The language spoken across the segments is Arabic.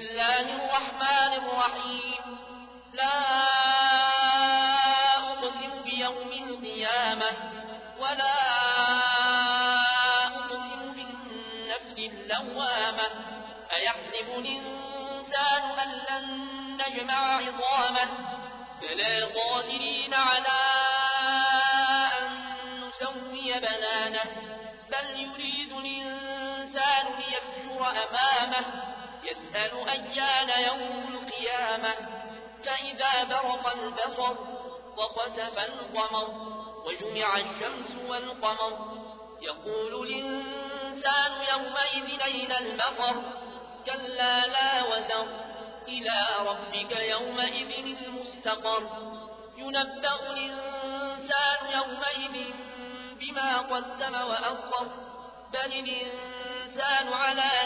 الله الرحمن الرحيم. لا أقسم بيوم القيامة ولا أقسم بالنفس اللوامة. أيحسب الإنسان أن لن نجمع عظامه؟ بلى قادرين على أن نسوي بنانه. بل يريد الإنسان ليفجر أمامه. يسأل أيان يوم القيامة فإذا برق البصر وخسف القمر وجمع الشمس والقمر يقول الإنسان يومئذ أين المفر كلا لا وزر إلى ربك يومئذ المستقر. ينبأ الإنسان يومئذ بما قدم وأخر بل الإنسان على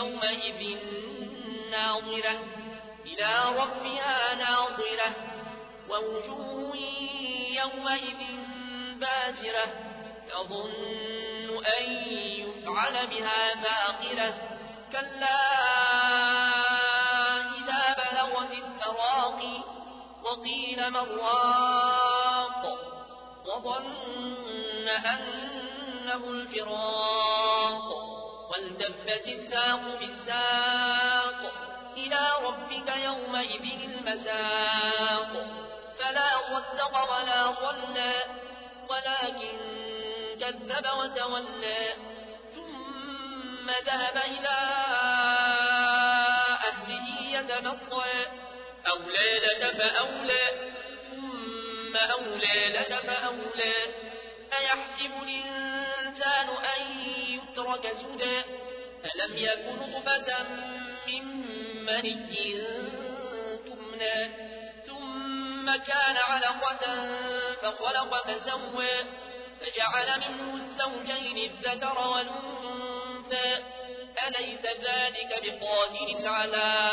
يومئذ ناظرة إلى ربها ناظرة ووجوه يومئذ باسرة تظن أن يفعل بها فاقرة. كلا إذا بلغت التراقي وقيل من راق وظن أنه الفراق. والتفت الساق بالساق. إلى ربك يومئذ المساق. فلا صدق ولا صلى. ولكن كذب وتولى. ثم ذهب إلى أهله يتمطى أولى لك فأولى. ثم أولى لك فأولى. أيحسب الإنسان أن يترك سدى؟ ألم يكن نطفة من مني تمنى ثم كان علقة فخلق فسوى فجعل منه الزوجين الذكر والأنثى أليس ذلك بقادر على